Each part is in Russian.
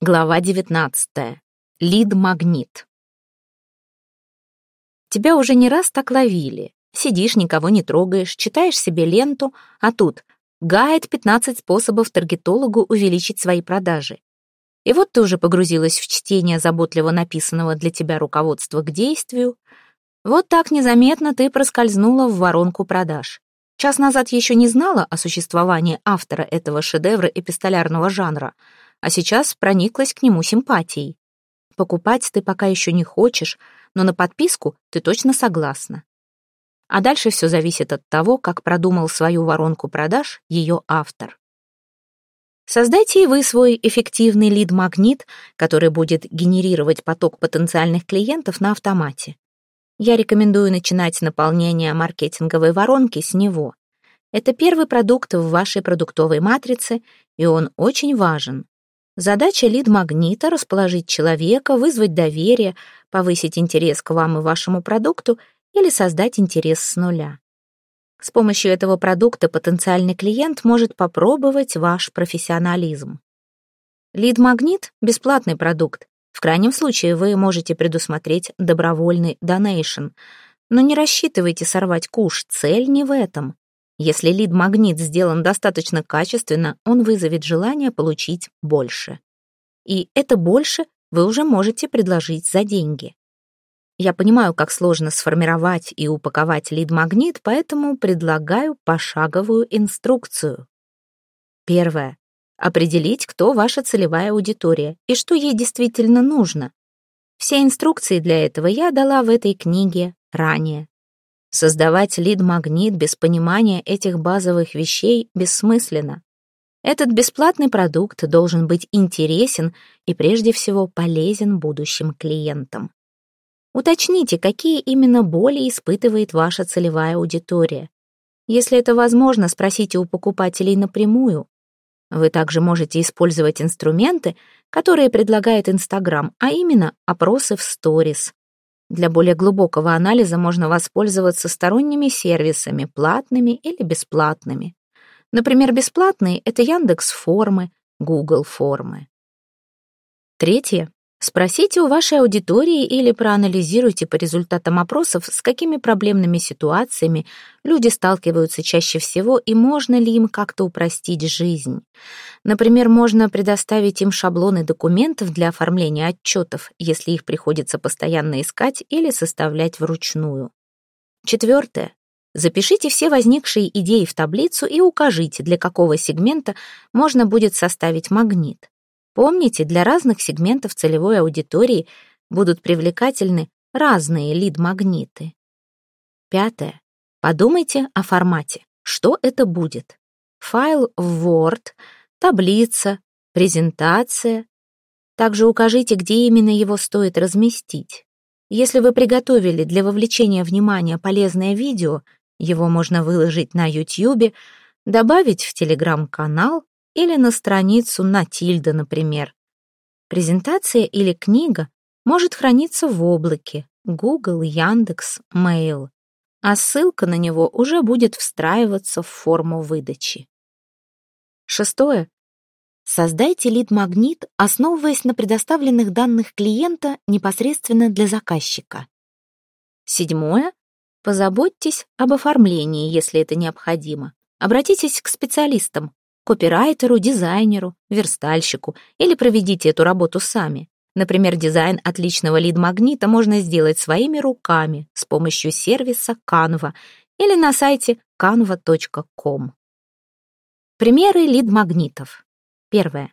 Глава 19. Лид-магнит. Тебя уже не раз так ловили. Сидишь, никого не трогаешь, читаешь себе ленту, а тут гайд 15 способов таргетологу увеличить свои продажи. И вот ты уже погрузилась в чтение заботливо написанного для тебя руководства к действию. Вот так незаметно ты проскользнула в воронку продаж. Час назад еще не знала о существовании автора этого шедевра эпистолярного жанра — а сейчас прониклась к нему симпатией. Покупать ты пока еще не хочешь, но на подписку ты точно согласна. А дальше все зависит от того, как продумал свою воронку продаж ее автор. Создайте и вы свой эффективный лид-магнит, который будет генерировать поток потенциальных клиентов на автомате. Я рекомендую начинать наполнение маркетинговой воронки с него. Это первый продукт в вашей продуктовой матрице, и он очень важен. Задача лид-магнита — расположить человека, вызвать доверие, повысить интерес к вам и вашему продукту или создать интерес с нуля. С помощью этого продукта потенциальный клиент может попробовать ваш профессионализм. Лид-магнит — бесплатный продукт. В крайнем случае вы можете предусмотреть добровольный донейшн. Но не рассчитывайте сорвать куш, цель не в этом. Если лид-магнит сделан достаточно качественно, он вызовет желание получить больше. И это больше вы уже можете предложить за деньги. Я понимаю, как сложно сформировать и упаковать лид-магнит, поэтому предлагаю пошаговую инструкцию. Первое. Определить, кто ваша целевая аудитория и что ей действительно нужно. Все инструкции для этого я дала в этой книге ранее. Создавать лид-магнит без понимания этих базовых вещей бессмысленно. Этот бесплатный продукт должен быть интересен и прежде всего полезен будущим клиентам. Уточните, какие именно боли испытывает ваша целевая аудитория. Если это возможно, спросите у покупателей напрямую. Вы также можете использовать инструменты, которые предлагает Инстаграм, а именно опросы в сторис. Для более глубокого анализа можно воспользоваться сторонними сервисами, платными или бесплатными. Например, бесплатные — это Яндекс формы, Google формы. Третье. Спросите у вашей аудитории или проанализируйте по результатам опросов, с какими проблемными ситуациями люди сталкиваются чаще всего и можно ли им как-то упростить жизнь. Например, можно предоставить им шаблоны документов для оформления отчетов, если их приходится постоянно искать или составлять вручную. Четвертое. Запишите все возникшие идеи в таблицу и укажите, для какого сегмента можно будет составить магнит. Помните, для разных сегментов целевой аудитории будут привлекательны разные лид-магниты. Пятое. Подумайте о формате. Что это будет? Файл в Word, таблица, презентация. Также укажите, где именно его стоит разместить. Если вы приготовили для вовлечения внимания полезное видео, его можно выложить на YouTube, добавить в Telegram-канал или на страницу Натильда, например. Презентация или книга может храниться в облаке Google, Яндекс, Mail, а ссылка на него уже будет встраиваться в форму выдачи. Шестое. Создайте лид-магнит, основываясь на предоставленных данных клиента непосредственно для заказчика. Седьмое. Позаботьтесь об оформлении, если это необходимо. Обратитесь к специалистам, копирайтеру, дизайнеру, верстальщику или проведите эту работу сами. Например, дизайн отличного лид-магнита можно сделать своими руками с помощью сервиса Canva или на сайте canva.com. Примеры лид-магнитов. Первое.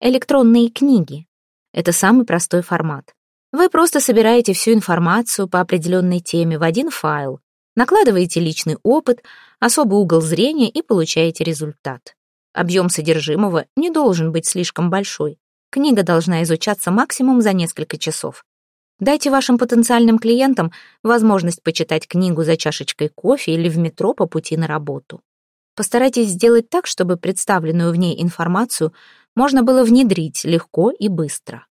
Электронные книги. Это самый простой формат. Вы просто собираете всю информацию по определенной теме в один файл, накладываете личный опыт, особый угол зрения и получаете результат. Объем содержимого не должен быть слишком большой. Книга должна изучаться максимум за несколько часов. Дайте вашим потенциальным клиентам возможность почитать книгу за чашечкой кофе или в метро по пути на работу. Постарайтесь сделать так, чтобы представленную в ней информацию можно было внедрить легко и быстро.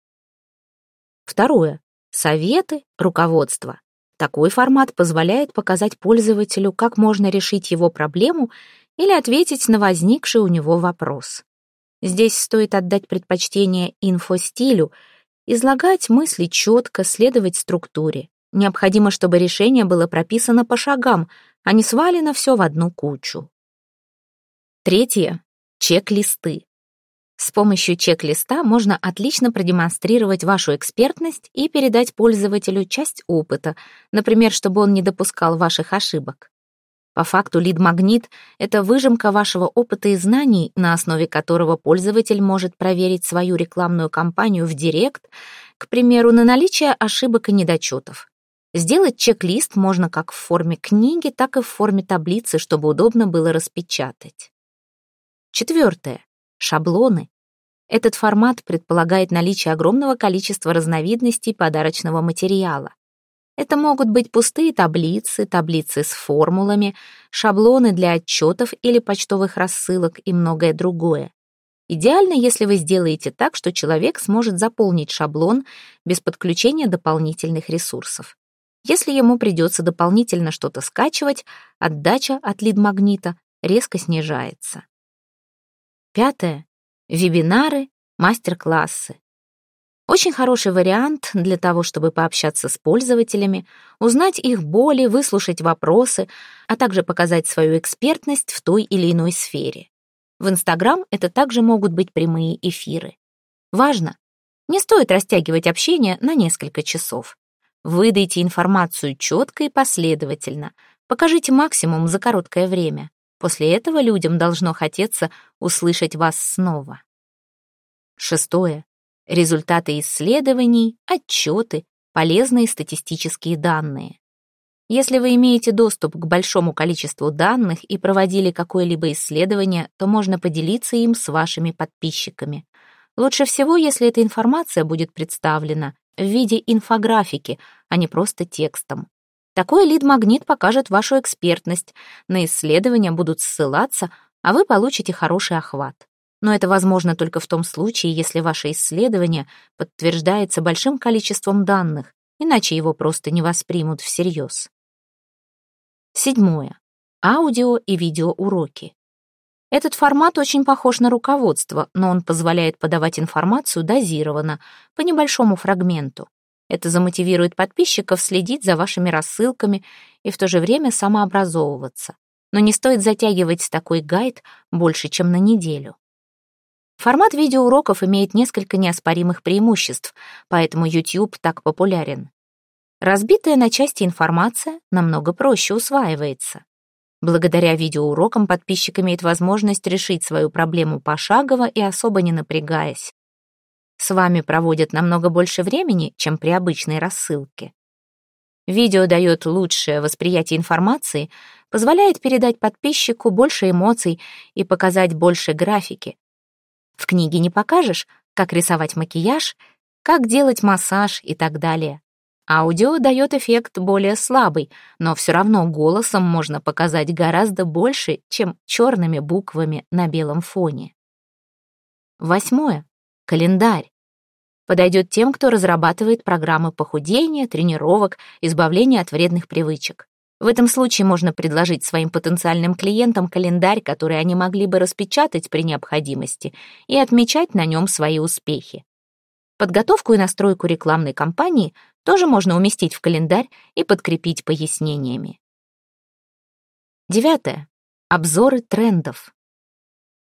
Второе. Советы, руководство. Такой формат позволяет показать пользователю, как можно решить его проблему или ответить на возникший у него вопрос. Здесь стоит отдать предпочтение инфостилю, излагать мысли четко, следовать структуре. Необходимо, чтобы решение было прописано по шагам, а не свалено все в одну кучу. Третье. Чек-листы. С помощью чек-листа можно отлично продемонстрировать вашу экспертность и передать пользователю часть опыта, например, чтобы он не допускал ваших ошибок. По факту лид-магнит — это выжимка вашего опыта и знаний, на основе которого пользователь может проверить свою рекламную кампанию в Директ, к примеру, на наличие ошибок и недочетов. Сделать чек-лист можно как в форме книги, так и в форме таблицы, чтобы удобно было распечатать. Четвертое. Шаблоны. Этот формат предполагает наличие огромного количества разновидностей подарочного материала. Это могут быть пустые таблицы, таблицы с формулами, шаблоны для отчетов или почтовых рассылок и многое другое. Идеально, если вы сделаете так, что человек сможет заполнить шаблон без подключения дополнительных ресурсов. Если ему придется дополнительно что-то скачивать, отдача от лид-магнита резко снижается. Пятое. Вебинары, мастер-классы. Очень хороший вариант для того, чтобы пообщаться с пользователями, узнать их боли, выслушать вопросы, а также показать свою экспертность в той или иной сфере. В Инстаграм это также могут быть прямые эфиры. Важно! Не стоит растягивать общение на несколько часов. Выдайте информацию четко и последовательно. Покажите максимум за короткое время. После этого людям должно хотеться услышать вас снова. Шестое. Результаты исследований, отчеты, полезные статистические данные. Если вы имеете доступ к большому количеству данных и проводили какое-либо исследование, то можно поделиться им с вашими подписчиками. Лучше всего, если эта информация будет представлена в виде инфографики, а не просто текстом. Такой лид-магнит покажет вашу экспертность, на исследования будут ссылаться, а вы получите хороший охват. Но это возможно только в том случае, если ваше исследование подтверждается большим количеством данных, иначе его просто не воспримут всерьез. Седьмое. Аудио и видеоуроки. Этот формат очень похож на руководство, но он позволяет подавать информацию дозированно, по небольшому фрагменту. Это замотивирует подписчиков следить за вашими рассылками и в то же время самообразовываться. Но не стоит затягивать такой гайд больше, чем на неделю. Формат видеоуроков имеет несколько неоспоримых преимуществ, поэтому YouTube так популярен. Разбитая на части информация намного проще усваивается. Благодаря видеоурокам подписчик имеет возможность решить свою проблему пошагово и особо не напрягаясь с вами проводят намного больше времени, чем при обычной рассылке. Видео дает лучшее восприятие информации, позволяет передать подписчику больше эмоций и показать больше графики. В книге не покажешь, как рисовать макияж, как делать массаж и так далее. Аудио дает эффект более слабый, но все равно голосом можно показать гораздо больше, чем черными буквами на белом фоне. Восьмое. Календарь. Подойдет тем, кто разрабатывает программы похудения, тренировок, избавления от вредных привычек. В этом случае можно предложить своим потенциальным клиентам календарь, который они могли бы распечатать при необходимости и отмечать на нем свои успехи. Подготовку и настройку рекламной кампании тоже можно уместить в календарь и подкрепить пояснениями. Девятое. Обзоры трендов.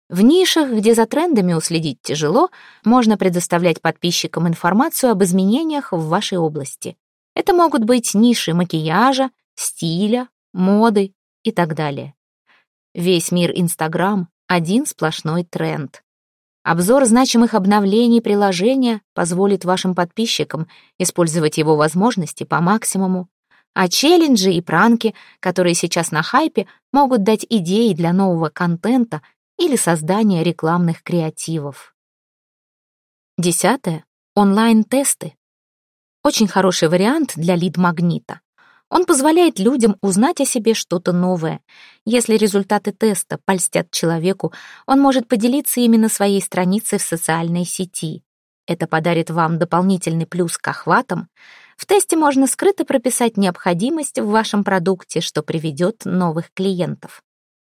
В нишах, где за трендами уследить тяжело, можно предоставлять подписчикам информацию об изменениях в вашей области. Это могут быть ниши макияжа, стиля, моды и так далее. Весь мир Инстаграм — один сплошной тренд. Обзор значимых обновлений приложения позволит вашим подписчикам использовать его возможности по максимуму. А челленджи и пранки, которые сейчас на хайпе, могут дать идеи для нового контента или создания рекламных креативов. Десятое. Онлайн-тесты. Очень хороший вариант для лид-магнита. Он позволяет людям узнать о себе что-то новое. Если результаты теста польстят человеку, он может поделиться ими на своей странице в социальной сети. Это подарит вам дополнительный плюс к охватам. В тесте можно скрыто прописать необходимость в вашем продукте, что приведет новых клиентов.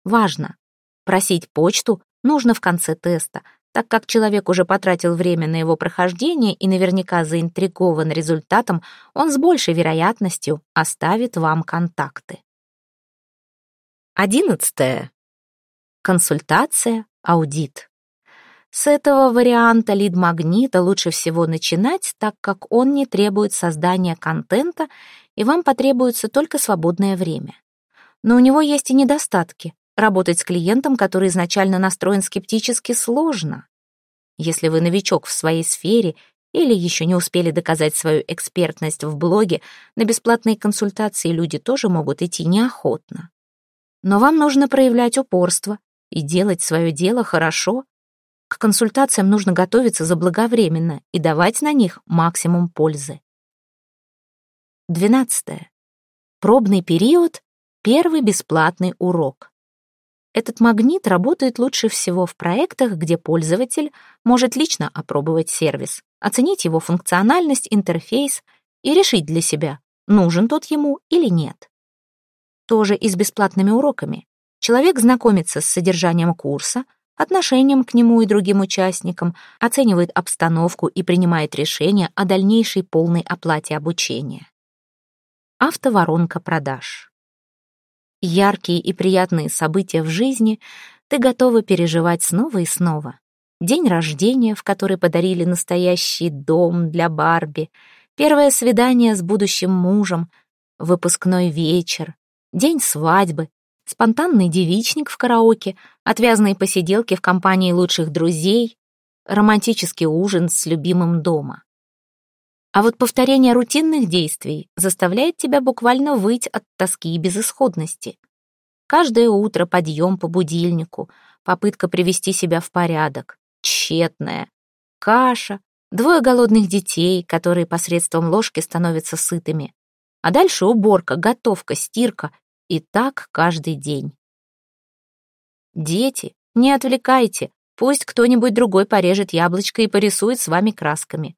Важно! Просить почту нужно в конце теста, Так как человек уже потратил время на его прохождение и наверняка заинтригован результатом, он с большей вероятностью оставит вам контакты. Одиннадцатое. Консультация, аудит. С этого варианта лид-магнита лучше всего начинать, так как он не требует создания контента, и вам потребуется только свободное время. Но у него есть и недостатки. Работать с клиентом, который изначально настроен скептически, сложно. Если вы новичок в своей сфере или еще не успели доказать свою экспертность в блоге, на бесплатные консультации люди тоже могут идти неохотно. Но вам нужно проявлять упорство и делать свое дело хорошо, к консультациям нужно готовиться заблаговременно и давать на них максимум пользы. 12. Пробный период — первый бесплатный урок. Этот магнит работает лучше всего в проектах, где пользователь может лично опробовать сервис, оценить его функциональность, интерфейс и решить для себя, нужен тот ему или нет. Тоже и с бесплатными уроками. Человек знакомится с содержанием курса — отношением к нему и другим участникам, оценивает обстановку и принимает решение о дальнейшей полной оплате обучения. Автоворонка продаж. Яркие и приятные события в жизни ты готова переживать снова и снова. День рождения, в который подарили настоящий дом для Барби, первое свидание с будущим мужем, выпускной вечер, день свадьбы, спонтанный девичник в караоке, отвязные посиделки в компании лучших друзей, романтический ужин с любимым дома. А вот повторение рутинных действий заставляет тебя буквально выть от тоски и безысходности. Каждое утро подъем по будильнику, попытка привести себя в порядок, тщетная, каша, двое голодных детей, которые посредством ложки становятся сытыми. А дальше уборка, готовка, стирка и так каждый день. Дети, не отвлекайте, пусть кто-нибудь другой порежет яблочко и порисует с вами красками.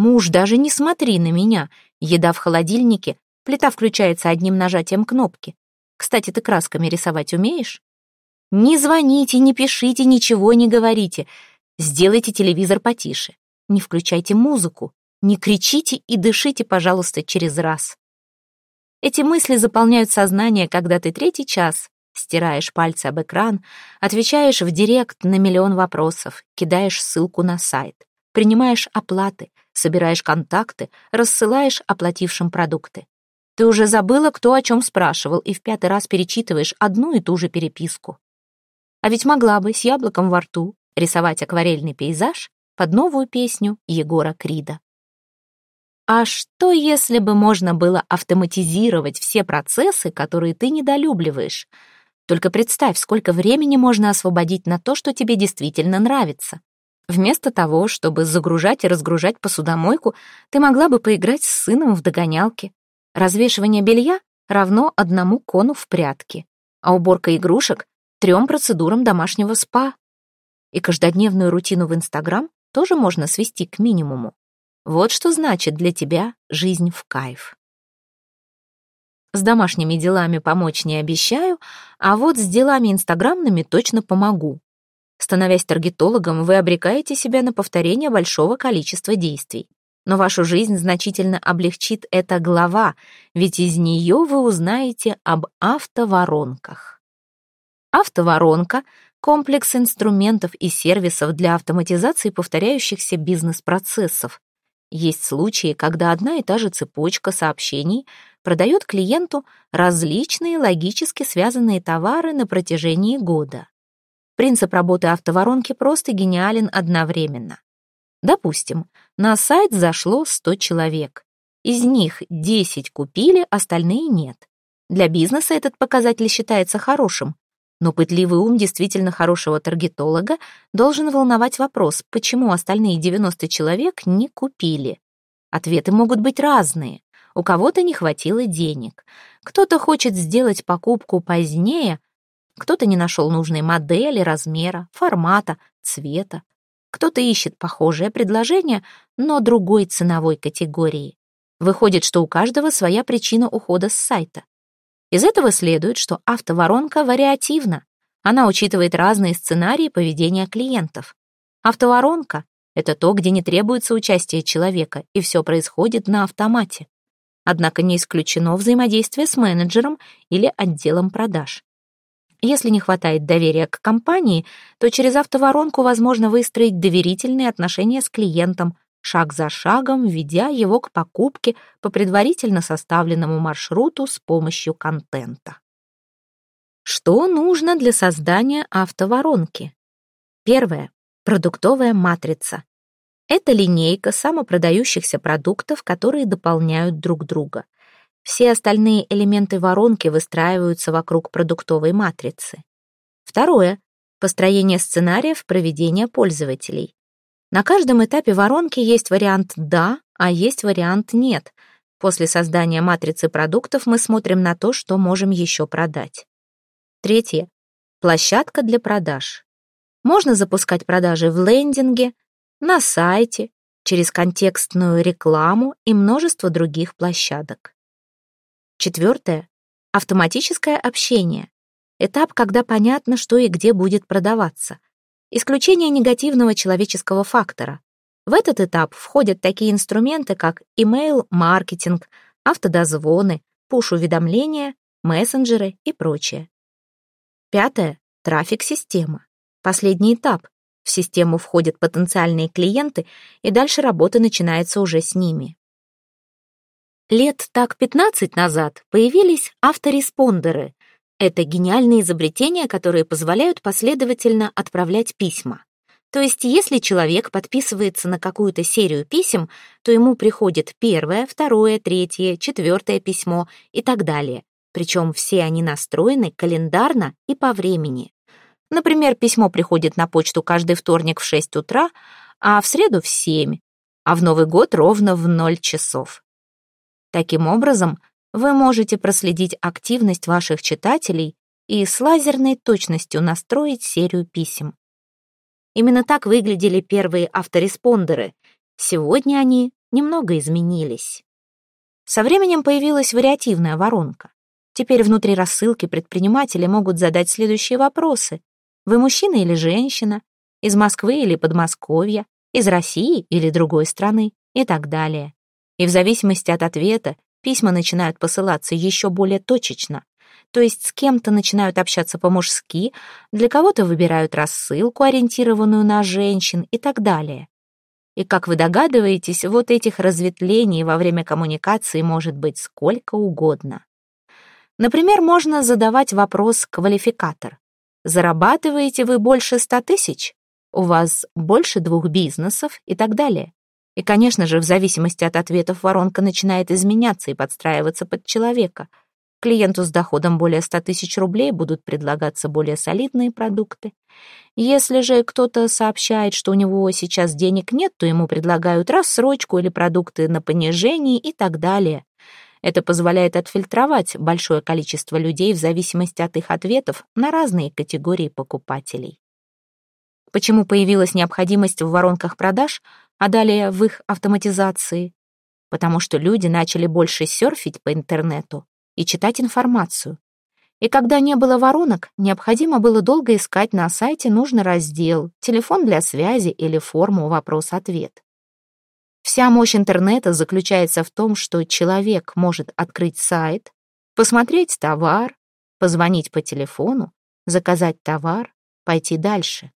Муж, даже не смотри на меня. Еда в холодильнике, плита включается одним нажатием кнопки. Кстати, ты красками рисовать умеешь? Не звоните, не пишите, ничего не говорите. Сделайте телевизор потише. Не включайте музыку. Не кричите и дышите, пожалуйста, через раз. Эти мысли заполняют сознание, когда ты третий час стираешь пальцы об экран, отвечаешь в директ на миллион вопросов, кидаешь ссылку на сайт, принимаешь оплаты, собираешь контакты, рассылаешь оплатившим продукты. Ты уже забыла, кто о чем спрашивал, и в пятый раз перечитываешь одну и ту же переписку. А ведь могла бы с яблоком во рту рисовать акварельный пейзаж под новую песню Егора Крида. А что, если бы можно было автоматизировать все процессы, которые ты недолюбливаешь? Только представь, сколько времени можно освободить на то, что тебе действительно нравится. Вместо того, чтобы загружать и разгружать посудомойку, ты могла бы поиграть с сыном в догонялки. Развешивание белья равно одному кону в прятки, а уборка игрушек — трем процедурам домашнего спа. И каждодневную рутину в Инстаграм тоже можно свести к минимуму. Вот что значит для тебя жизнь в кайф. С домашними делами помочь не обещаю, а вот с делами инстаграмными точно помогу. Становясь таргетологом, вы обрекаете себя на повторение большого количества действий. Но вашу жизнь значительно облегчит эта глава, ведь из нее вы узнаете об автоворонках. Автоворонка — комплекс инструментов и сервисов для автоматизации повторяющихся бизнес-процессов, есть случаи, когда одна и та же цепочка сообщений продает клиенту различные логически связанные товары на протяжении года. Принцип работы автоворонки просто гениален одновременно. Допустим, на сайт зашло 100 человек. Из них 10 купили, остальные нет. Для бизнеса этот показатель считается хорошим, но пытливый ум действительно хорошего таргетолога должен волновать вопрос, почему остальные 90 человек не купили. Ответы могут быть разные. У кого-то не хватило денег. Кто-то хочет сделать покупку позднее, кто-то не нашел нужной модели, размера, формата, цвета. Кто-то ищет похожее предложение, но другой ценовой категории. Выходит, что у каждого своя причина ухода с сайта. Из этого следует, что автоворонка вариативна. Она учитывает разные сценарии поведения клиентов. Автоворонка — это то, где не требуется участие человека, и все происходит на автомате. Однако не исключено взаимодействие с менеджером или отделом продаж. Если не хватает доверия к компании, то через автоворонку возможно выстроить доверительные отношения с клиентом, шаг за шагом ведя его к покупке по предварительно составленному маршруту с помощью контента. Что нужно для создания автоворонки? Первое. Продуктовая матрица. Это линейка самопродающихся продуктов, которые дополняют друг друга. Все остальные элементы воронки выстраиваются вокруг продуктовой матрицы. Второе. Построение сценариев проведения пользователей. На каждом этапе воронки есть вариант «да», а есть вариант «нет». После создания матрицы продуктов мы смотрим на то, что можем еще продать. Третье. Площадка для продаж. Можно запускать продажи в лендинге, на сайте, через контекстную рекламу и множество других площадок. Четвертое. Автоматическое общение. Этап, когда понятно, что и где будет продаваться – Исключение негативного человеческого фактора. В этот этап входят такие инструменты, как email-маркетинг, автодозвоны, пуш-уведомления, мессенджеры и прочее. Пятое. Трафик-система. Последний этап. В систему входят потенциальные клиенты, и дальше работа начинается уже с ними. Лет так 15 назад появились автореспондеры — это гениальные изобретения, которые позволяют последовательно отправлять письма. То есть, если человек подписывается на какую-то серию писем, то ему приходит первое, второе, третье, четвертое письмо и так далее. Причем все они настроены календарно и по времени. Например, письмо приходит на почту каждый вторник в 6 утра, а в среду в 7, а в Новый год ровно в 0 часов. Таким образом, вы можете проследить активность ваших читателей и с лазерной точностью настроить серию писем. Именно так выглядели первые автореспондеры. Сегодня они немного изменились. Со временем появилась вариативная воронка. Теперь внутри рассылки предприниматели могут задать следующие вопросы. Вы мужчина или женщина? Из Москвы или Подмосковья? Из России или другой страны? И так далее. И в зависимости от ответа Письма начинают посылаться еще более точечно. То есть с кем-то начинают общаться по-мужски, для кого-то выбирают рассылку, ориентированную на женщин и так далее. И, как вы догадываетесь, вот этих разветвлений во время коммуникации может быть сколько угодно. Например, можно задавать вопрос «квалификатор». Зарабатываете вы больше ста тысяч? У вас больше двух бизнесов и так далее. И, конечно же, в зависимости от ответов воронка начинает изменяться и подстраиваться под человека. Клиенту с доходом более 100 тысяч рублей будут предлагаться более солидные продукты. Если же кто-то сообщает, что у него сейчас денег нет, то ему предлагают рассрочку или продукты на понижении и так далее. Это позволяет отфильтровать большое количество людей в зависимости от их ответов на разные категории покупателей. Почему появилась необходимость в воронках продаж, а далее в их автоматизации, потому что люди начали больше серфить по интернету и читать информацию. И когда не было воронок, необходимо было долго искать на сайте нужный раздел, телефон для связи или форму вопрос-ответ. Вся мощь интернета заключается в том, что человек может открыть сайт, посмотреть товар, позвонить по телефону, заказать товар, пойти дальше.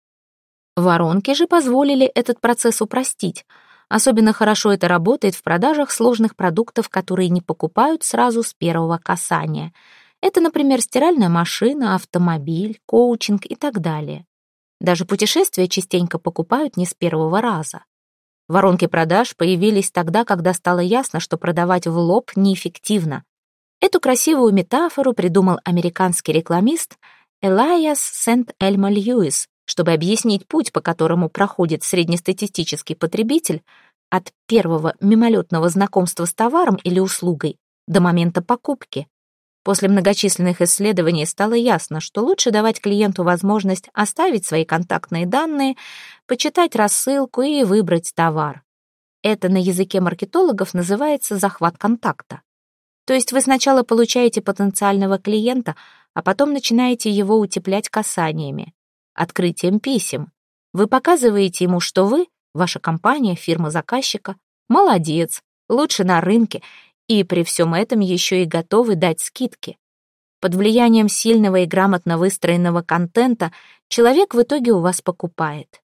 Воронки же позволили этот процесс упростить. Особенно хорошо это работает в продажах сложных продуктов, которые не покупают сразу с первого касания. Это, например, стиральная машина, автомобиль, коучинг и так далее. Даже путешествия частенько покупают не с первого раза. Воронки продаж появились тогда, когда стало ясно, что продавать в лоб неэффективно. Эту красивую метафору придумал американский рекламист Элайас Сент-Эльма Льюис, чтобы объяснить путь, по которому проходит среднестатистический потребитель от первого мимолетного знакомства с товаром или услугой до момента покупки. После многочисленных исследований стало ясно, что лучше давать клиенту возможность оставить свои контактные данные, почитать рассылку и выбрать товар. Это на языке маркетологов называется захват контакта. То есть вы сначала получаете потенциального клиента, а потом начинаете его утеплять касаниями открытием писем. Вы показываете ему, что вы, ваша компания, фирма заказчика, молодец, лучше на рынке, и при всем этом еще и готовы дать скидки. Под влиянием сильного и грамотно выстроенного контента человек в итоге у вас покупает.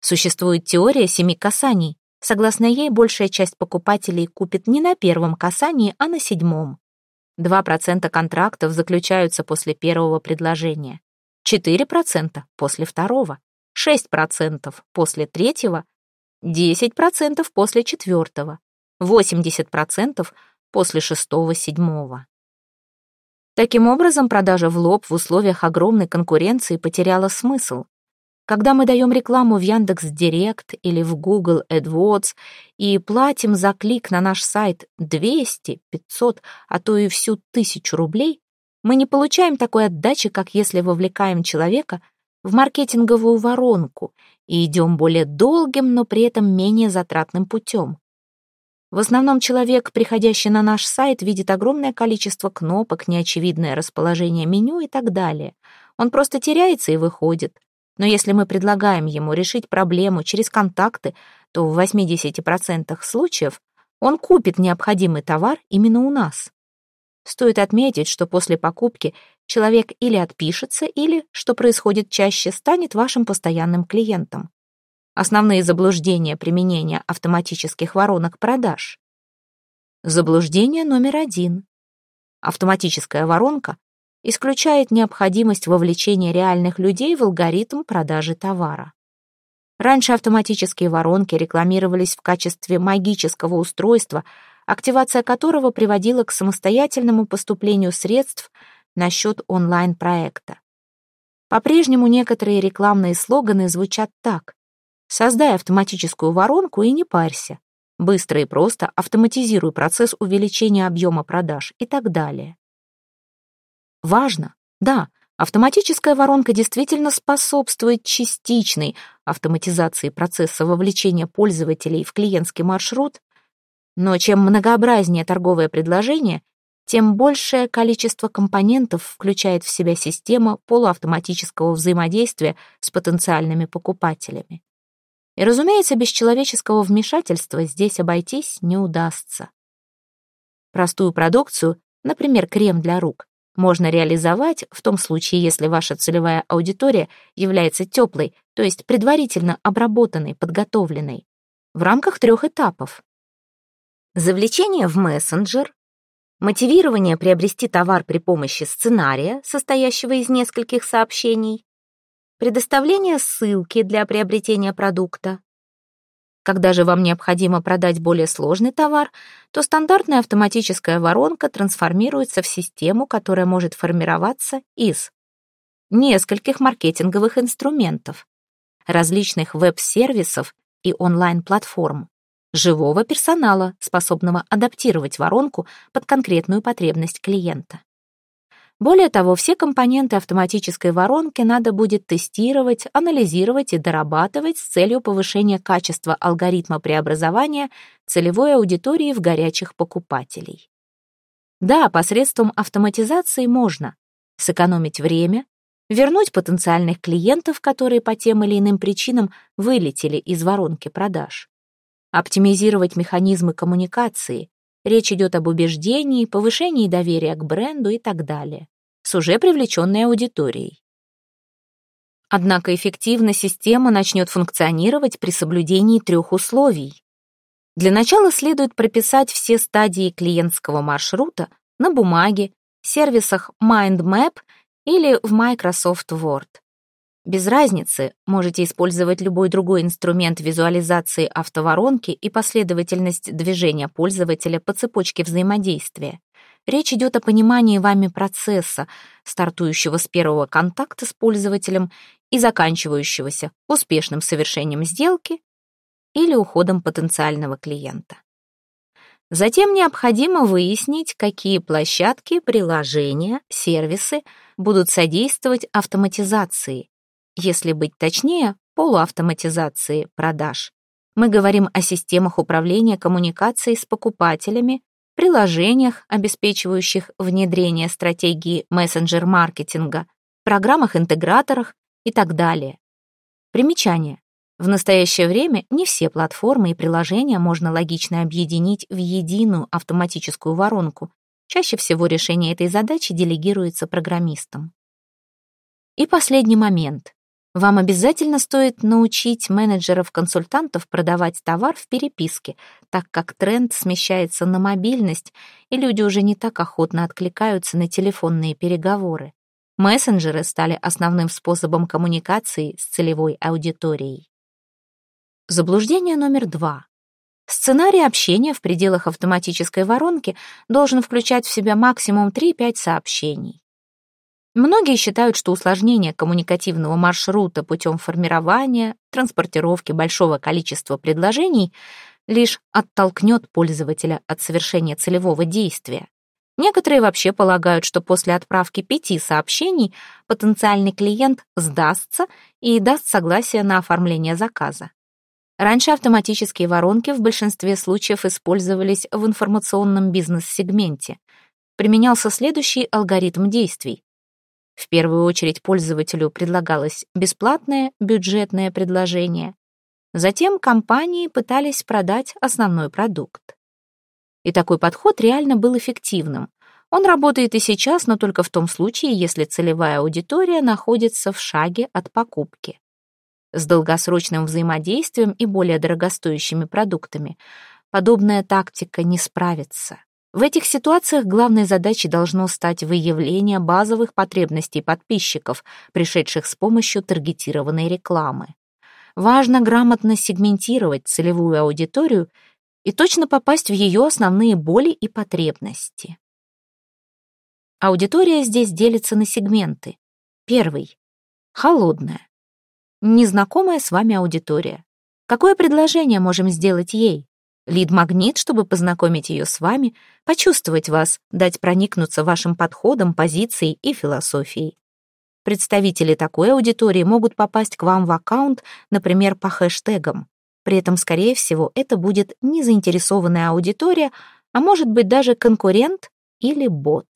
Существует теория семи касаний. Согласно ей, большая часть покупателей купит не на первом касании, а на седьмом. 2% контрактов заключаются после первого предложения, 4% после второго, 6% после третьего, 10% после четвертого, 80% после шестого-седьмого. Таким образом, продажа в лоб в условиях огромной конкуренции потеряла смысл. Когда мы даем рекламу в Яндекс Директ или в Google AdWords и платим за клик на наш сайт 200, 500, а то и всю тысячу рублей, мы не получаем такой отдачи, как если вовлекаем человека в маркетинговую воронку и идем более долгим, но при этом менее затратным путем. В основном человек, приходящий на наш сайт, видит огромное количество кнопок, неочевидное расположение меню и так далее. Он просто теряется и выходит. Но если мы предлагаем ему решить проблему через контакты, то в 80% случаев он купит необходимый товар именно у нас. Стоит отметить, что после покупки человек или отпишется, или, что происходит чаще, станет вашим постоянным клиентом. Основные заблуждения применения автоматических воронок продаж. Заблуждение номер один. Автоматическая воронка исключает необходимость вовлечения реальных людей в алгоритм продажи товара. Раньше автоматические воронки рекламировались в качестве магического устройства, активация которого приводила к самостоятельному поступлению средств на счет онлайн-проекта. По-прежнему некоторые рекламные слоганы звучат так. «Создай автоматическую воронку и не парься. Быстро и просто автоматизируй процесс увеличения объема продаж» и так далее. Важно, да, автоматическая воронка действительно способствует частичной автоматизации процесса вовлечения пользователей в клиентский маршрут, но чем многообразнее торговое предложение, тем большее количество компонентов включает в себя система полуавтоматического взаимодействия с потенциальными покупателями. И, разумеется, без человеческого вмешательства здесь обойтись не удастся. Простую продукцию, например, крем для рук, можно реализовать в том случае, если ваша целевая аудитория является теплой, то есть предварительно обработанной, подготовленной, в рамках трех этапов. Завлечение в мессенджер, мотивирование приобрести товар при помощи сценария, состоящего из нескольких сообщений, предоставление ссылки для приобретения продукта, когда же вам необходимо продать более сложный товар, то стандартная автоматическая воронка трансформируется в систему, которая может формироваться из нескольких маркетинговых инструментов, различных веб-сервисов и онлайн-платформ, живого персонала, способного адаптировать воронку под конкретную потребность клиента. Более того, все компоненты автоматической воронки надо будет тестировать, анализировать и дорабатывать с целью повышения качества алгоритма преобразования целевой аудитории в горячих покупателей. Да, посредством автоматизации можно сэкономить время, вернуть потенциальных клиентов, которые по тем или иным причинам вылетели из воронки продаж, оптимизировать механизмы коммуникации, Речь идет об убеждении, повышении доверия к бренду и так далее, с уже привлеченной аудиторией. Однако эффективно система начнет функционировать при соблюдении трех условий. Для начала следует прописать все стадии клиентского маршрута на бумаге, сервисах MindMap или в Microsoft Word. Без разницы, можете использовать любой другой инструмент визуализации автоворонки и последовательность движения пользователя по цепочке взаимодействия. Речь идет о понимании вами процесса, стартующего с первого контакта с пользователем и заканчивающегося успешным совершением сделки или уходом потенциального клиента. Затем необходимо выяснить, какие площадки, приложения, сервисы будут содействовать автоматизации если быть точнее, полуавтоматизации продаж. Мы говорим о системах управления коммуникацией с покупателями, приложениях, обеспечивающих внедрение стратегии мессенджер-маркетинга, программах-интеграторах и так далее. Примечание. В настоящее время не все платформы и приложения можно логично объединить в единую автоматическую воронку. Чаще всего решение этой задачи делегируется программистам. И последний момент. Вам обязательно стоит научить менеджеров-консультантов продавать товар в переписке, так как тренд смещается на мобильность, и люди уже не так охотно откликаются на телефонные переговоры. Мессенджеры стали основным способом коммуникации с целевой аудиторией. Заблуждение номер два. Сценарий общения в пределах автоматической воронки должен включать в себя максимум 3-5 сообщений. Многие считают, что усложнение коммуникативного маршрута путем формирования, транспортировки большого количества предложений лишь оттолкнет пользователя от совершения целевого действия. Некоторые вообще полагают, что после отправки пяти сообщений потенциальный клиент сдастся и даст согласие на оформление заказа. Раньше автоматические воронки в большинстве случаев использовались в информационном бизнес-сегменте. Применялся следующий алгоритм действий. В первую очередь пользователю предлагалось бесплатное бюджетное предложение. Затем компании пытались продать основной продукт. И такой подход реально был эффективным. Он работает и сейчас, но только в том случае, если целевая аудитория находится в шаге от покупки. С долгосрочным взаимодействием и более дорогостоящими продуктами подобная тактика не справится. В этих ситуациях главной задачей должно стать выявление базовых потребностей подписчиков, пришедших с помощью таргетированной рекламы. Важно грамотно сегментировать целевую аудиторию и точно попасть в ее основные боли и потребности. Аудитория здесь делится на сегменты. Первый — холодная незнакомая с вами аудитория. Какое предложение можем сделать ей? Лид-магнит, чтобы познакомить ее с вами, почувствовать вас, дать проникнуться вашим подходом, позицией и философией. Представители такой аудитории могут попасть к вам в аккаунт, например, по хэштегам. При этом, скорее всего, это будет не заинтересованная аудитория, а может быть даже конкурент или бот.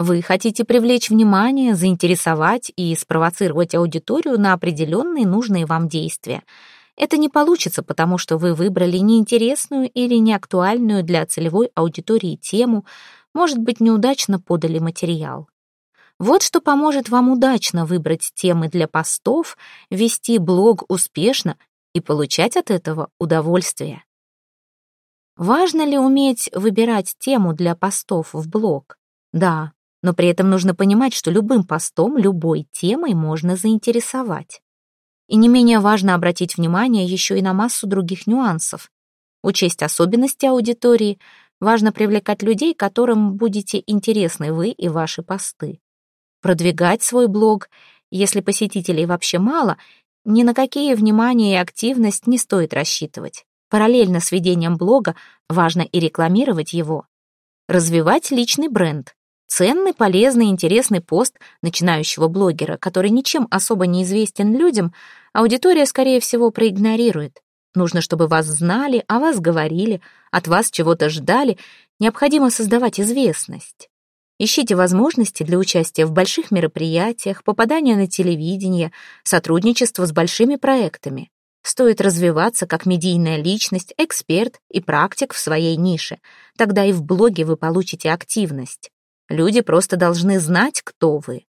Вы хотите привлечь внимание, заинтересовать и спровоцировать аудиторию на определенные нужные вам действия. Это не получится, потому что вы выбрали неинтересную или неактуальную для целевой аудитории тему, может быть, неудачно подали материал. Вот что поможет вам удачно выбрать темы для постов, вести блог успешно и получать от этого удовольствие. Важно ли уметь выбирать тему для постов в блог? Да, но при этом нужно понимать, что любым постом, любой темой можно заинтересовать. И не менее важно обратить внимание еще и на массу других нюансов. Учесть особенности аудитории, важно привлекать людей, которым будете интересны вы и ваши посты. Продвигать свой блог, если посетителей вообще мало, ни на какие внимание и активность не стоит рассчитывать. Параллельно с ведением блога важно и рекламировать его. Развивать личный бренд. Ценный, полезный, интересный пост начинающего блогера, который ничем особо не известен людям, аудитория, скорее всего, проигнорирует. Нужно, чтобы вас знали, о вас говорили, от вас чего-то ждали. Необходимо создавать известность. Ищите возможности для участия в больших мероприятиях, попадания на телевидение, сотрудничества с большими проектами. Стоит развиваться как медийная личность, эксперт и практик в своей нише. Тогда и в блоге вы получите активность. Люди просто должны знать, кто вы.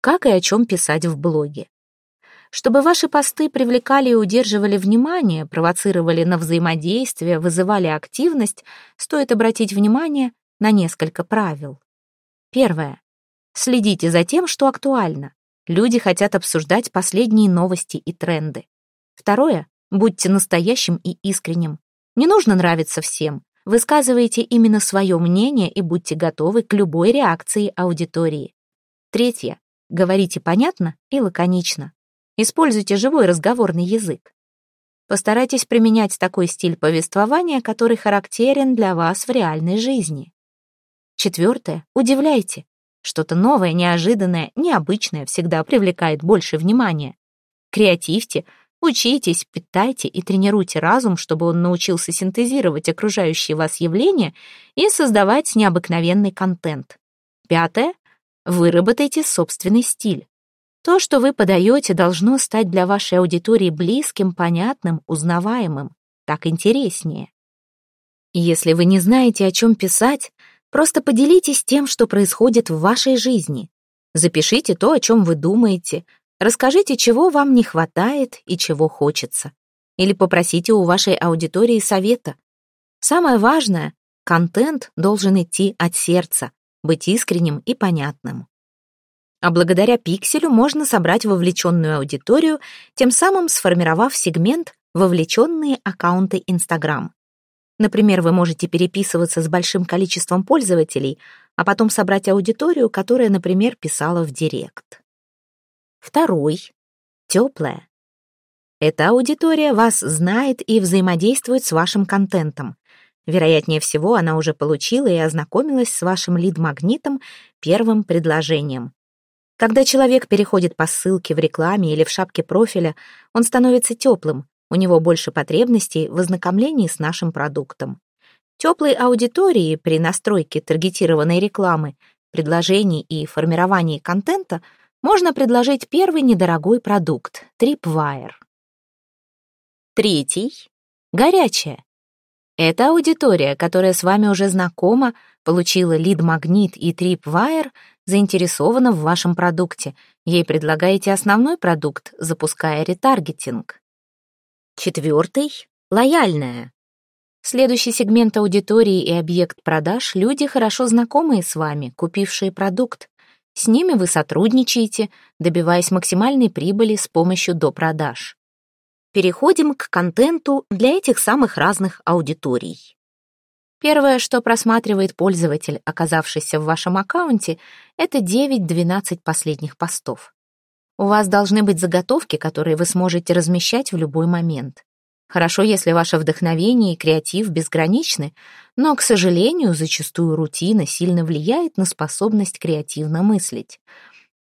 Как и о чем писать в блоге. Чтобы ваши посты привлекали и удерживали внимание, провоцировали на взаимодействие, вызывали активность, стоит обратить внимание на несколько правил. Первое. Следите за тем, что актуально. Люди хотят обсуждать последние новости и тренды. Второе. Будьте настоящим и искренним. Не нужно нравиться всем. Высказывайте именно свое мнение и будьте готовы к любой реакции аудитории. Третье. Говорите понятно и лаконично. Используйте живой разговорный язык. Постарайтесь применять такой стиль повествования, который характерен для вас в реальной жизни. Четвертое. Удивляйте. Что-то новое, неожиданное, необычное всегда привлекает больше внимания. Креативьте, Учитесь, питайте и тренируйте разум, чтобы он научился синтезировать окружающие вас явления и создавать необыкновенный контент. Пятое. Выработайте собственный стиль. То, что вы подаете, должно стать для вашей аудитории близким, понятным, узнаваемым. Так интереснее. Если вы не знаете, о чем писать, просто поделитесь тем, что происходит в вашей жизни. Запишите то, о чем вы думаете, расскажите, чего вам не хватает и чего хочется. Или попросите у вашей аудитории совета. Самое важное — контент должен идти от сердца, быть искренним и понятным. А благодаря пикселю можно собрать вовлеченную аудиторию, тем самым сформировав сегмент «Вовлеченные аккаунты Instagram». Например, вы можете переписываться с большим количеством пользователей, а потом собрать аудиторию, которая, например, писала в Директ. Второй. Теплая. Эта аудитория вас знает и взаимодействует с вашим контентом. Вероятнее всего, она уже получила и ознакомилась с вашим лид-магнитом первым предложением. Когда человек переходит по ссылке в рекламе или в шапке профиля, он становится теплым, у него больше потребностей в ознакомлении с нашим продуктом. Теплой аудитории при настройке таргетированной рекламы, предложений и формировании контента можно предложить первый недорогой продукт — Tripwire. Третий — горячая. Это аудитория, которая с вами уже знакома, получила лид-магнит и Tripwire, заинтересована в вашем продукте. Ей предлагаете основной продукт, запуская ретаргетинг. Четвертый — лояльная. Следующий сегмент аудитории и объект продаж — люди, хорошо знакомые с вами, купившие продукт. С ними вы сотрудничаете, добиваясь максимальной прибыли с помощью допродаж переходим к контенту для этих самых разных аудиторий. Первое, что просматривает пользователь, оказавшийся в вашем аккаунте, это 9-12 последних постов. У вас должны быть заготовки, которые вы сможете размещать в любой момент. Хорошо, если ваше вдохновение и креатив безграничны, но, к сожалению, зачастую рутина сильно влияет на способность креативно мыслить.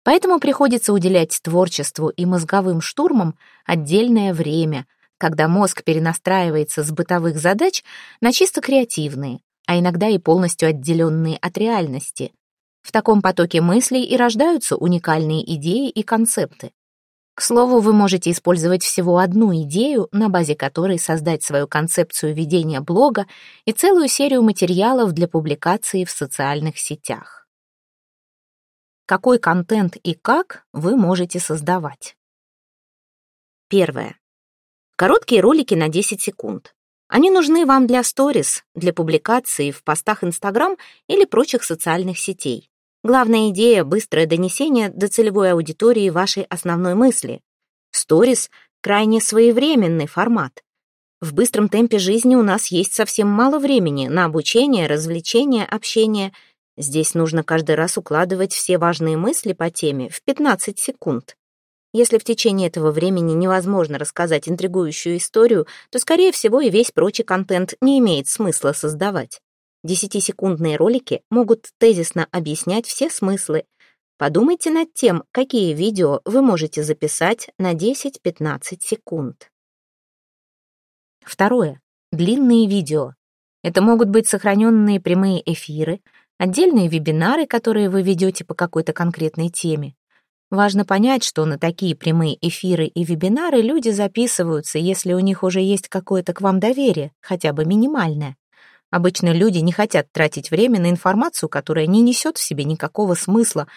Поэтому приходится уделять творчеству и мозговым штурмам отдельное время, когда мозг перенастраивается с бытовых задач на чисто креативные, а иногда и полностью отделенные от реальности. В таком потоке мыслей и рождаются уникальные идеи и концепты. К слову, вы можете использовать всего одну идею, на базе которой создать свою концепцию ведения блога и целую серию материалов для публикации в социальных сетях какой контент и как вы можете создавать. Первое. Короткие ролики на 10 секунд. Они нужны вам для сторис, для публикации в постах Instagram или прочих социальных сетей. Главная идея — быстрое донесение до целевой аудитории вашей основной мысли. Сторис — крайне своевременный формат. В быстром темпе жизни у нас есть совсем мало времени на обучение, развлечение, общение — Здесь нужно каждый раз укладывать все важные мысли по теме в 15 секунд. Если в течение этого времени невозможно рассказать интригующую историю, то, скорее всего, и весь прочий контент не имеет смысла создавать. Десятисекундные ролики могут тезисно объяснять все смыслы. Подумайте над тем, какие видео вы можете записать на 10-15 секунд. Второе. Длинные видео. Это могут быть сохраненные прямые эфиры, отдельные вебинары, которые вы ведете по какой-то конкретной теме. Важно понять, что на такие прямые эфиры и вебинары люди записываются, если у них уже есть какое-то к вам доверие, хотя бы минимальное. Обычно люди не хотят тратить время на информацию, которая не несет в себе никакого смысла,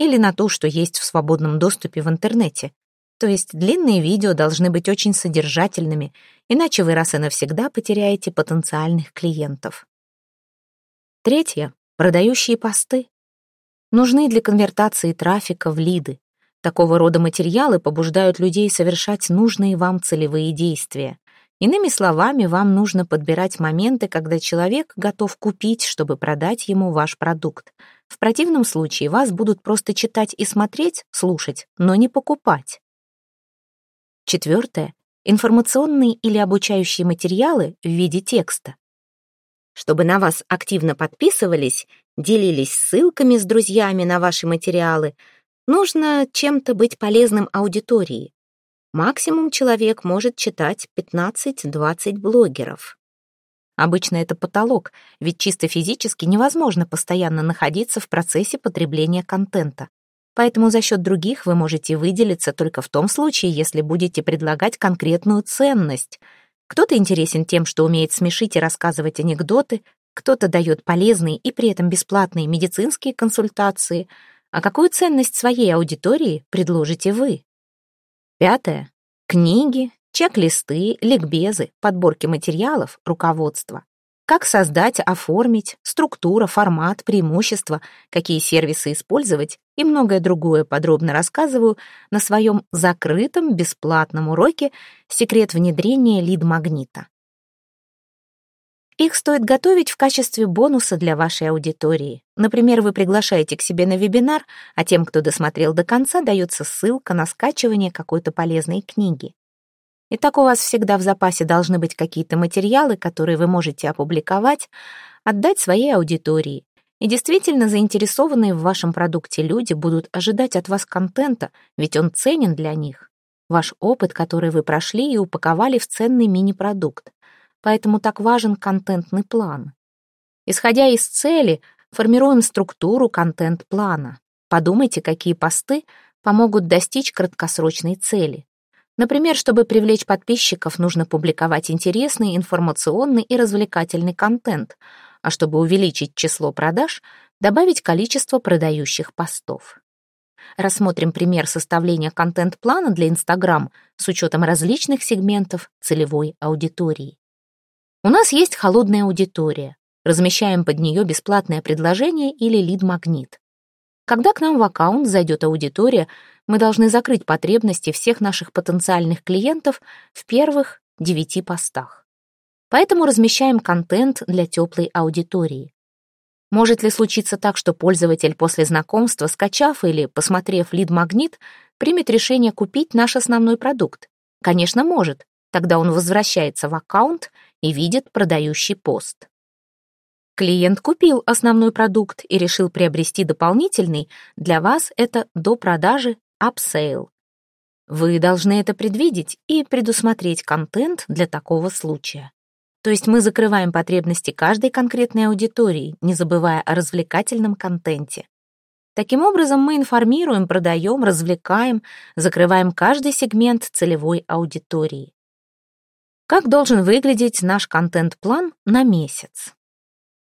или на то, что есть в свободном доступе в интернете. То есть длинные видео должны быть очень содержательными, иначе вы раз и навсегда потеряете потенциальных клиентов. Третье продающие посты. Нужны для конвертации трафика в лиды. Такого рода материалы побуждают людей совершать нужные вам целевые действия. Иными словами, вам нужно подбирать моменты, когда человек готов купить, чтобы продать ему ваш продукт. В противном случае вас будут просто читать и смотреть, слушать, но не покупать. Четвертое. Информационные или обучающие материалы в виде текста чтобы на вас активно подписывались, делились ссылками с друзьями на ваши материалы, нужно чем-то быть полезным аудитории. Максимум человек может читать 15-20 блогеров. Обычно это потолок, ведь чисто физически невозможно постоянно находиться в процессе потребления контента. Поэтому за счет других вы можете выделиться только в том случае, если будете предлагать конкретную ценность. Кто-то интересен тем, что умеет смешить и рассказывать анекдоты, кто-то дает полезные и при этом бесплатные медицинские консультации. А какую ценность своей аудитории предложите вы? Пятое. Книги, чек-листы, ликбезы, подборки материалов, руководство. Как создать, оформить, структура, формат, преимущества, какие сервисы использовать и многое другое подробно рассказываю на своем закрытом бесплатном уроке «Секрет внедрения лид-магнита». Их стоит готовить в качестве бонуса для вашей аудитории. Например, вы приглашаете к себе на вебинар, а тем, кто досмотрел до конца, дается ссылка на скачивание какой-то полезной книги. Итак, у вас всегда в запасе должны быть какие-то материалы, которые вы можете опубликовать, отдать своей аудитории. И действительно заинтересованные в вашем продукте люди будут ожидать от вас контента, ведь он ценен для них. Ваш опыт, который вы прошли и упаковали в ценный мини-продукт. Поэтому так важен контентный план. Исходя из цели, формируем структуру контент-плана. Подумайте, какие посты помогут достичь краткосрочной цели. Например, чтобы привлечь подписчиков, нужно публиковать интересный, информационный и развлекательный контент, а чтобы увеличить число продаж, добавить количество продающих постов. Рассмотрим пример составления контент-плана для Instagram с учетом различных сегментов целевой аудитории. У нас есть холодная аудитория. Размещаем под нее бесплатное предложение или лид-магнит. Когда к нам в аккаунт зайдет аудитория, мы должны закрыть потребности всех наших потенциальных клиентов в первых девяти постах. Поэтому размещаем контент для теплой аудитории. Может ли случиться так, что пользователь после знакомства, скачав или посмотрев лид-магнит, примет решение купить наш основной продукт? Конечно, может. Тогда он возвращается в аккаунт и видит продающий пост. Клиент купил основной продукт и решил приобрести дополнительный, для вас это до продажи upsale. Вы должны это предвидеть и предусмотреть контент для такого случая. То есть мы закрываем потребности каждой конкретной аудитории, не забывая о развлекательном контенте. Таким образом, мы информируем, продаем, развлекаем, закрываем каждый сегмент целевой аудитории. Как должен выглядеть наш контент-план на месяц?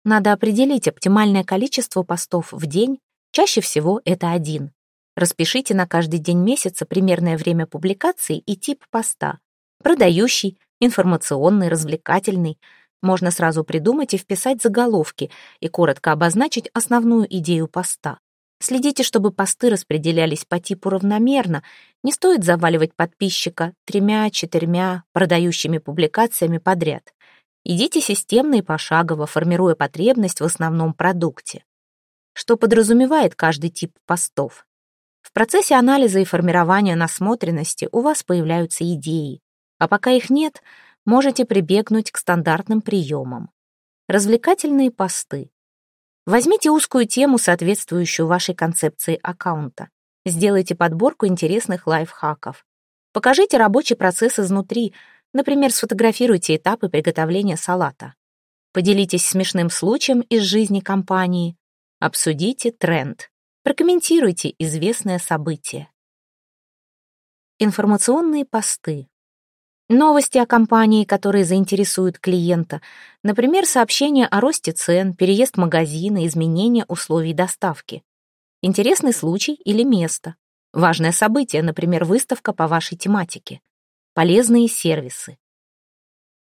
Надо определить оптимальное количество постов в день, чаще всего это один. Распишите на каждый день месяца примерное время публикации и тип поста. Продающий, информационный, развлекательный. Можно сразу придумать и вписать заголовки и коротко обозначить основную идею поста. Следите, чтобы посты распределялись по типу равномерно. Не стоит заваливать подписчика тремя-четырьмя продающими публикациями подряд. Идите системно и пошагово, формируя потребность в основном продукте. Что подразумевает каждый тип постов? В процессе анализа и формирования насмотренности у вас появляются идеи, а пока их нет, можете прибегнуть к стандартным приемам. Развлекательные посты. Возьмите узкую тему, соответствующую вашей концепции аккаунта. Сделайте подборку интересных лайфхаков. Покажите рабочий процесс изнутри, Например, сфотографируйте этапы приготовления салата. Поделитесь смешным случаем из жизни компании. Обсудите тренд. Прокомментируйте известное событие. Информационные посты. Новости о компании, которые заинтересуют клиента. Например, сообщения о росте цен, переезд магазина, изменения условий доставки. Интересный случай или место. Важное событие, например, выставка по вашей тематике. Полезные сервисы.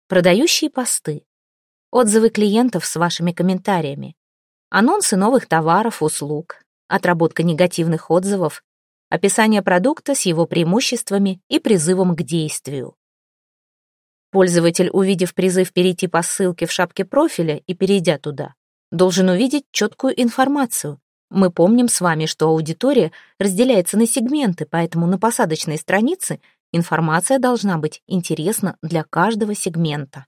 Продающие посты. Отзывы клиентов с вашими комментариями. Анонсы новых товаров, услуг. Отработка негативных отзывов. Описание продукта с его преимуществами и призывом к действию. Пользователь, увидев призыв перейти по ссылке в шапке профиля и перейдя туда, должен увидеть четкую информацию. Мы помним с вами, что аудитория разделяется на сегменты, поэтому на посадочной странице – Информация должна быть интересна для каждого сегмента.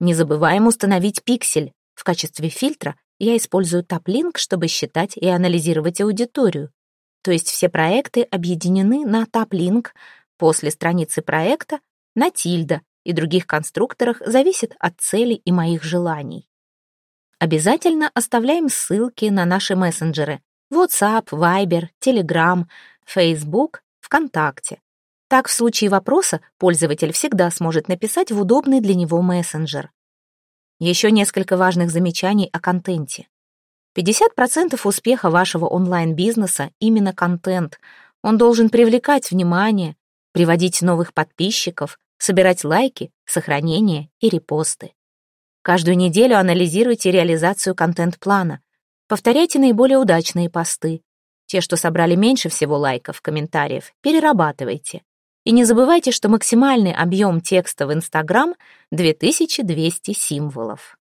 Не забываем установить пиксель. В качестве фильтра я использую TapLink, чтобы считать и анализировать аудиторию. То есть все проекты объединены на TapLink, после страницы проекта на тильда и других конструкторах зависит от цели и моих желаний. Обязательно оставляем ссылки на наши мессенджеры WhatsApp, Viber, Telegram, Facebook, ВКонтакте. Так, в случае вопроса пользователь всегда сможет написать в удобный для него мессенджер. Еще несколько важных замечаний о контенте. 50% успеха вашего онлайн-бизнеса — именно контент. Он должен привлекать внимание, приводить новых подписчиков, собирать лайки, сохранения и репосты. Каждую неделю анализируйте реализацию контент-плана. Повторяйте наиболее удачные посты. Те, что собрали меньше всего лайков, комментариев, перерабатывайте. И не забывайте, что максимальный объем текста в Инстаграм — 2200 символов.